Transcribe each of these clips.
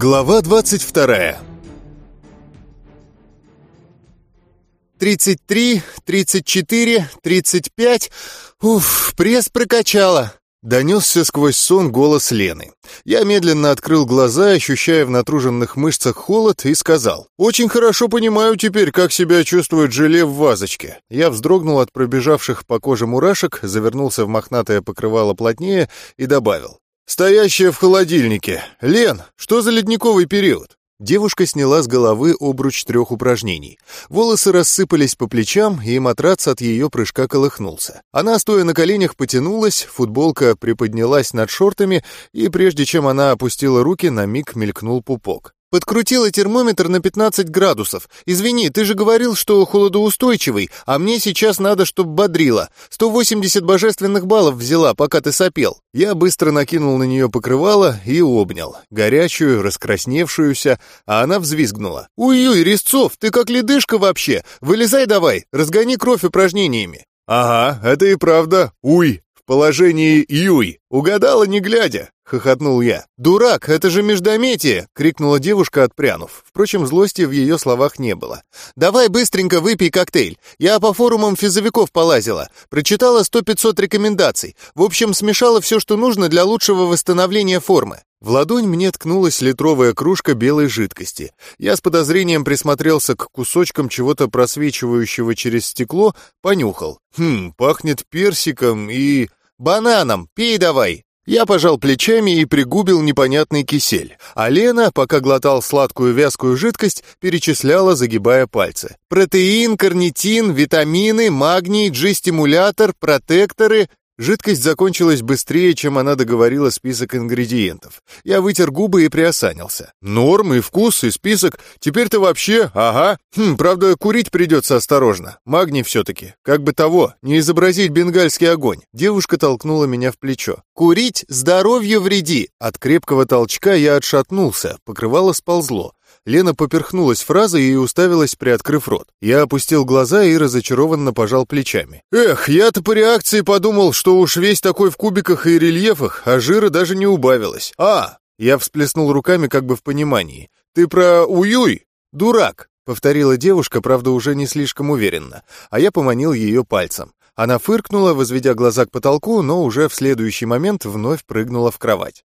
Глава 22 «33, 34, 35... Уф, пресс прокачала!» Донесся сквозь сон голос Лены. Я медленно открыл глаза, ощущая в натруженных мышцах холод, и сказал. «Очень хорошо понимаю теперь, как себя чувствует желе в вазочке». Я вздрогнул от пробежавших по коже мурашек, завернулся в мохнатое покрывало плотнее и добавил. «Стоящая в холодильнике. Лен, что за ледниковый период?» Девушка сняла с головы обруч трех упражнений. Волосы рассыпались по плечам, и матрац от ее прыжка колыхнулся. Она, стоя на коленях, потянулась, футболка приподнялась над шортами, и прежде чем она опустила руки, на миг мелькнул пупок. Подкрутила термометр на 15 градусов. Извини, ты же говорил, что холодоустойчивый, а мне сейчас надо, чтоб бодрило. 180 божественных баллов взяла, пока ты сопел. Я быстро накинул на нее покрывало и обнял. Горячую, раскрасневшуюся, а она взвизгнула. «Уй-юй, Резцов, ты как ледышка вообще! Вылезай давай, разгони кровь упражнениями!» «Ага, это и правда, уй!» Положении «юй». Угадала, не глядя. — хохотнул я. «Дурак, это же междометие!» — крикнула девушка, отпрянув. Впрочем, злости в ее словах не было. «Давай быстренько выпей коктейль. Я по форумам физовиков полазила. Прочитала сто-пятьсот рекомендаций. В общем, смешала все, что нужно для лучшего восстановления формы». В ладонь мне ткнулась литровая кружка белой жидкости. Я с подозрением присмотрелся к кусочкам чего-то просвечивающего через стекло, понюхал. «Хм, пахнет персиком и...» «Бананом! Пей давай!» Я пожал плечами и пригубил непонятный кисель, а Лена, пока глотал сладкую вязкую жидкость, перечисляла, загибая пальцы. Протеин, карнитин, витамины, магний, G-стимулятор, протекторы, Жидкость закончилась быстрее, чем она договорила список ингредиентов. Я вытер губы и приосанился. Норм и вкус, и список. Теперь-то вообще, ага. Хм, правда, курить придется осторожно. Магний все-таки. Как бы того, не изобразить бенгальский огонь. Девушка толкнула меня в плечо. Курить здоровью вреди. От крепкого толчка я отшатнулся, покрывало сползло. Лена поперхнулась фразой и уставилась, приоткрыв рот. Я опустил глаза и разочарованно пожал плечами. «Эх, я-то по реакции подумал, что уж весь такой в кубиках и рельефах, а жира даже не убавилось. А!» Я всплеснул руками как бы в понимании. «Ты про уюй? Дурак!» — повторила девушка, правда, уже не слишком уверенно, а я поманил ее пальцем. Она фыркнула, возведя глаза к потолку, но уже в следующий момент вновь прыгнула в кровать.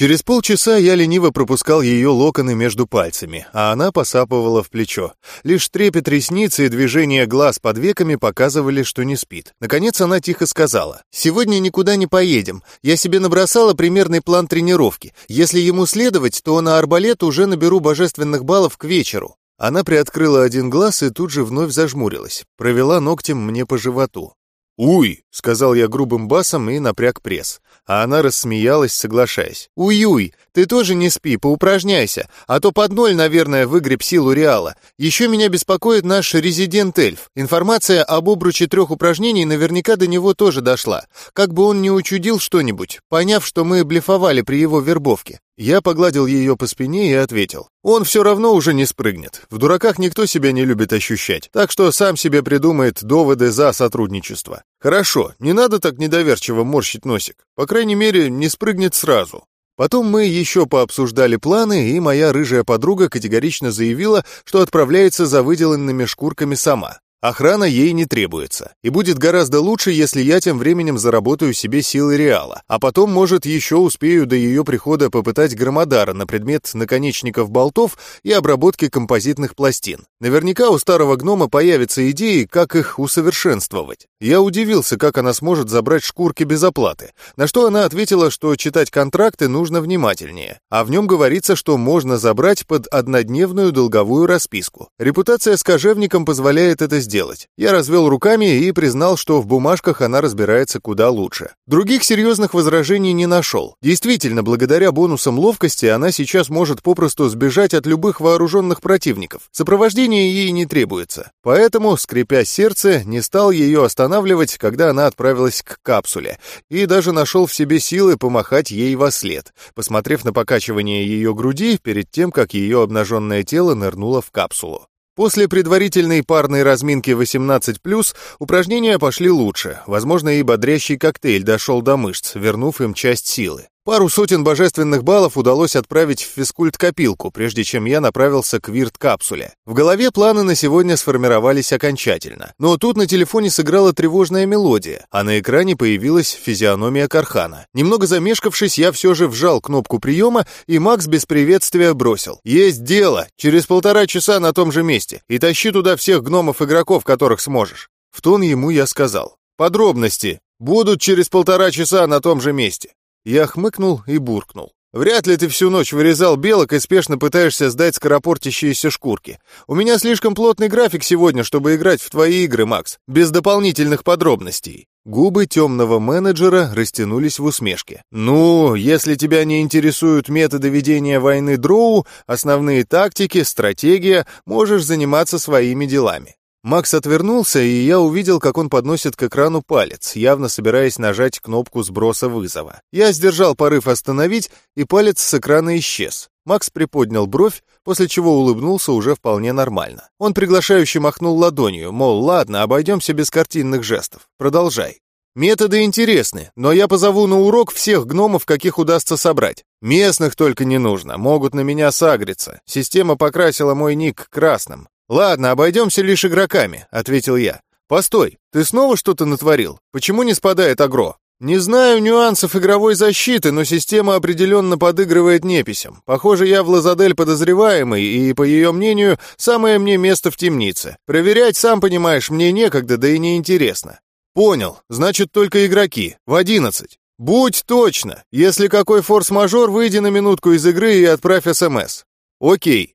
Через полчаса я лениво пропускал ее локоны между пальцами, а она посапывала в плечо. Лишь трепет ресниц и движение глаз под веками показывали, что не спит. Наконец она тихо сказала. «Сегодня никуда не поедем. Я себе набросала примерный план тренировки. Если ему следовать, то на арбалет уже наберу божественных баллов к вечеру». Она приоткрыла один глаз и тут же вновь зажмурилась. Провела ногтем мне по животу. «Уй!» — сказал я грубым басом и напряг пресс. А она рассмеялась, соглашаясь. «Уй-уй, ты тоже не спи, поупражняйся, а то под ноль, наверное, выгреб силу Реала. Еще меня беспокоит наш резидент-эльф. Информация об обруче трех упражнений наверняка до него тоже дошла. Как бы он не учудил что-нибудь, поняв, что мы блефовали при его вербовке. Я погладил ее по спине и ответил. Он все равно уже не спрыгнет. В дураках никто себя не любит ощущать, так что сам себе придумает доводы за сотрудничество. Хорошо, не надо так недоверчиво морщить носик. По крайней мере, не спрыгнет сразу. Потом мы еще пообсуждали планы, и моя рыжая подруга категорично заявила, что отправляется за выделанными шкурками сама. Охрана ей не требуется, и будет гораздо лучше, если я тем временем заработаю себе силы Реала, а потом, может, еще успею до ее прихода попытать Громодара на предмет наконечников болтов и обработки композитных пластин. Наверняка у старого гнома появятся идеи, как их усовершенствовать. Я удивился, как она сможет забрать шкурки без оплаты, на что она ответила, что читать контракты нужно внимательнее, а в нем говорится, что можно забрать под однодневную долговую расписку. Репутация с кожевником позволяет это сделать сделать. Я развел руками и признал, что в бумажках она разбирается куда лучше. Других серьезных возражений не нашел. Действительно, благодаря бонусам ловкости она сейчас может попросту сбежать от любых вооруженных противников. Сопровождение ей не требуется. Поэтому, скрипя сердце, не стал ее останавливать, когда она отправилась к капсуле, и даже нашел в себе силы помахать ей во след, посмотрев на покачивание ее груди перед тем, как ее обнаженное тело нырнуло в капсулу. После предварительной парной разминки 18+, упражнения пошли лучше. Возможно, и бодрящий коктейль дошел до мышц, вернув им часть силы. Пару сотен божественных баллов удалось отправить в физкульт-копилку, прежде чем я направился к вирт-капсуле. В голове планы на сегодня сформировались окончательно. Но тут на телефоне сыграла тревожная мелодия, а на экране появилась физиономия Кархана. Немного замешкавшись, я все же вжал кнопку приема, и Макс без приветствия бросил. «Есть дело! Через полтора часа на том же месте. И тащи туда всех гномов-игроков, которых сможешь». В тон ему я сказал. «Подробности будут через полтора часа на том же месте». Я хмыкнул и буркнул. «Вряд ли ты всю ночь вырезал белок и спешно пытаешься сдать скоропортящиеся шкурки. У меня слишком плотный график сегодня, чтобы играть в твои игры, Макс, без дополнительных подробностей». Губы темного менеджера растянулись в усмешке. «Ну, если тебя не интересуют методы ведения войны Дроу, основные тактики, стратегия, можешь заниматься своими делами. Макс отвернулся, и я увидел, как он подносит к экрану палец, явно собираясь нажать кнопку сброса вызова. Я сдержал порыв остановить, и палец с экрана исчез. Макс приподнял бровь, после чего улыбнулся уже вполне нормально. Он приглашающе махнул ладонью, мол, ладно, обойдемся без картинных жестов. Продолжай. Методы интересны, но я позову на урок всех гномов, каких удастся собрать. Местных только не нужно, могут на меня сагриться. Система покрасила мой ник красным. «Ладно, обойдемся лишь игроками», — ответил я. «Постой, ты снова что-то натворил? Почему не спадает агро?» «Не знаю нюансов игровой защиты, но система определенно подыгрывает неписям. Похоже, я в Лазадель подозреваемый, и, по ее мнению, самое мне место в темнице. Проверять, сам понимаешь, мне некогда, да и неинтересно». «Понял. Значит, только игроки. В одиннадцать». «Будь точно. Если какой форс-мажор, выйди на минутку из игры и отправь СМС». «Окей.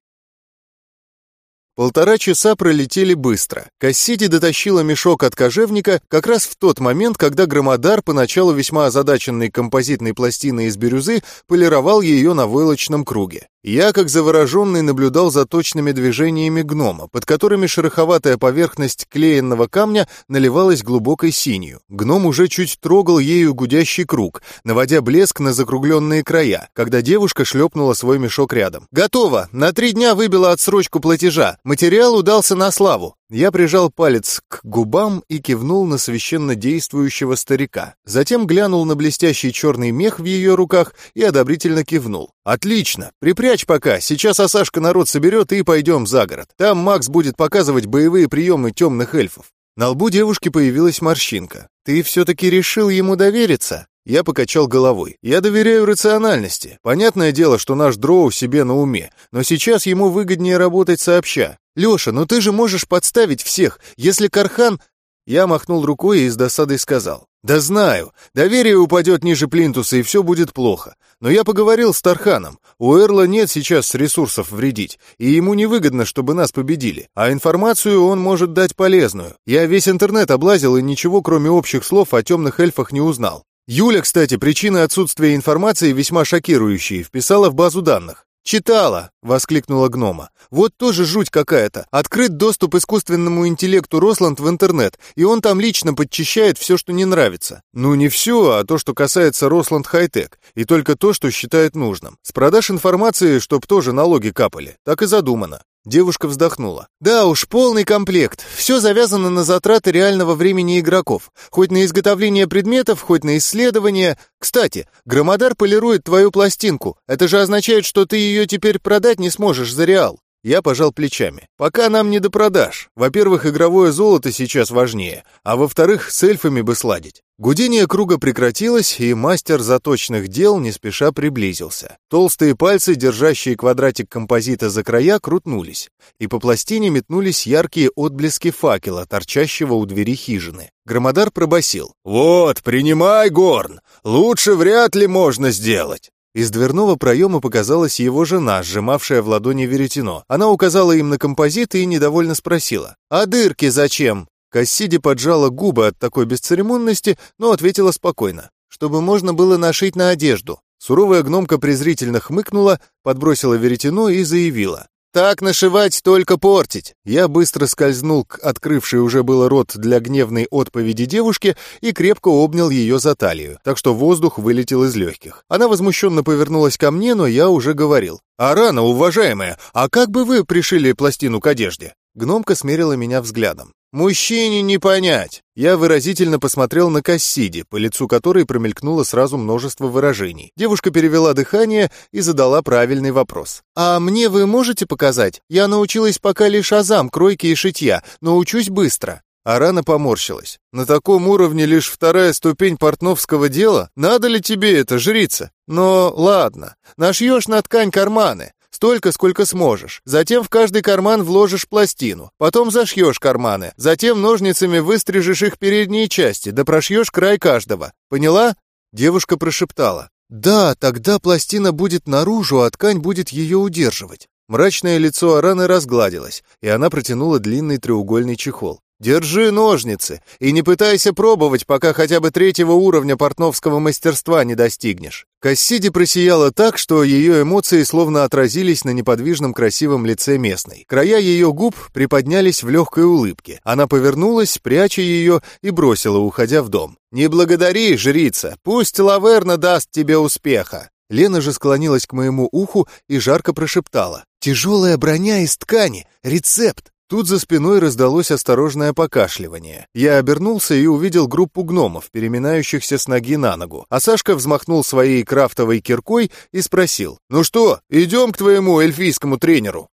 Полтора часа пролетели быстро. Кассиди дотащила мешок от кожевника как раз в тот момент, когда Громодар, поначалу весьма озадаченный композитной пластиной из бирюзы, полировал ее на войлочном круге. Я, как завороженный, наблюдал за точными движениями гнома, под которыми шероховатая поверхность клеенного камня наливалась глубокой синью. Гном уже чуть трогал ею гудящий круг, наводя блеск на закругленные края, когда девушка шлепнула свой мешок рядом. «Готово! На три дня выбила отсрочку платежа. Материал удался на славу. Я прижал палец к губам и кивнул на священно действующего старика. Затем глянул на блестящий черный мех в ее руках и одобрительно кивнул. «Отлично! Припрячь пока, сейчас Асашка народ соберет и пойдем за город. Там Макс будет показывать боевые приемы темных эльфов». На лбу девушки появилась морщинка. «Ты все-таки решил ему довериться?» Я покачал головой. «Я доверяю рациональности. Понятное дело, что наш дроу себе на уме, но сейчас ему выгоднее работать сообща. Леша, ну ты же можешь подставить всех, если Кархан...» Я махнул рукой и с досадой сказал. «Да знаю, доверие упадет ниже плинтуса, и все будет плохо. Но я поговорил с Тарханом. У Эрла нет сейчас ресурсов вредить, и ему невыгодно, чтобы нас победили. А информацию он может дать полезную. Я весь интернет облазил и ничего, кроме общих слов, о темных эльфах не узнал. Юля, кстати, причины отсутствия информации весьма шокирующие, вписала в базу данных. «Читала!» — воскликнула гнома. «Вот тоже жуть какая-то. Открыт доступ искусственному интеллекту Росланд в интернет, и он там лично подчищает все, что не нравится. Ну, не все, а то, что касается Росланд Хайтек, и только то, что считает нужным. С продаж информации, чтоб тоже налоги капали. Так и задумано. Девушка вздохнула. «Да уж, полный комплект. Все завязано на затраты реального времени игроков. Хоть на изготовление предметов, хоть на исследование. Кстати, Громодар полирует твою пластинку. Это же означает, что ты ее теперь продать не сможешь за реал. Я пожал плечами. «Пока нам не до продаж. Во-первых, игровое золото сейчас важнее, а во-вторых, с эльфами бы сладить». Гудение круга прекратилось, и мастер заточных дел не спеша приблизился. Толстые пальцы, держащие квадратик композита за края, крутнулись, и по пластине метнулись яркие отблески факела, торчащего у двери хижины. Громодар пробасил. «Вот, принимай, Горн! Лучше вряд ли можно сделать!» Из дверного проема показалась его жена, сжимавшая в ладони веретено. Она указала им на композит и недовольно спросила. «А дырки зачем?» Кассиди поджала губы от такой бесцеремонности, но ответила спокойно. «Чтобы можно было нашить на одежду». Суровая гномка презрительно хмыкнула, подбросила веретено и заявила. Так нашивать только портить. Я быстро скользнул к открывшей уже было рот для гневной отповеди девушке и крепко обнял ее за талию, так что воздух вылетел из легких. Она возмущенно повернулась ко мне, но я уже говорил. «А рано, уважаемая, а как бы вы пришили пластину к одежде?» Гномка смерила меня взглядом. Мужчине не понять. Я выразительно посмотрел на Кассиди, по лицу которой промелькнуло сразу множество выражений. Девушка перевела дыхание и задала правильный вопрос. «А мне вы можете показать? Я научилась пока лишь азам, кройки и шитья, но учусь быстро». Арана поморщилась. «На таком уровне лишь вторая ступень портновского дела? Надо ли тебе это, жрица? Но ладно, нашьешь на ткань карманы. Столько, сколько сможешь. Затем в каждый карман вложишь пластину. Потом зашьешь карманы. Затем ножницами выстрижешь их передние части, да прошьешь край каждого. Поняла?» Девушка прошептала. «Да, тогда пластина будет наружу, а ткань будет ее удерживать». Мрачное лицо Араны разгладилось, и она протянула длинный треугольный чехол. Держи ножницы и не пытайся пробовать, пока хотя бы третьего уровня портновского мастерства не достигнешь. Кассиди просияла так, что ее эмоции словно отразились на неподвижном красивом лице местной. Края ее губ приподнялись в легкой улыбке. Она повернулась, пряча ее, и бросила, уходя в дом. «Не благодари, жрица, пусть Лаверна даст тебе успеха!» Лена же склонилась к моему уху и жарко прошептала. «Тяжелая броня из ткани! Рецепт! Тут за спиной раздалось осторожное покашливание. Я обернулся и увидел группу гномов, переминающихся с ноги на ногу. А Сашка взмахнул своей крафтовой киркой и спросил, «Ну что, идем к твоему эльфийскому тренеру?»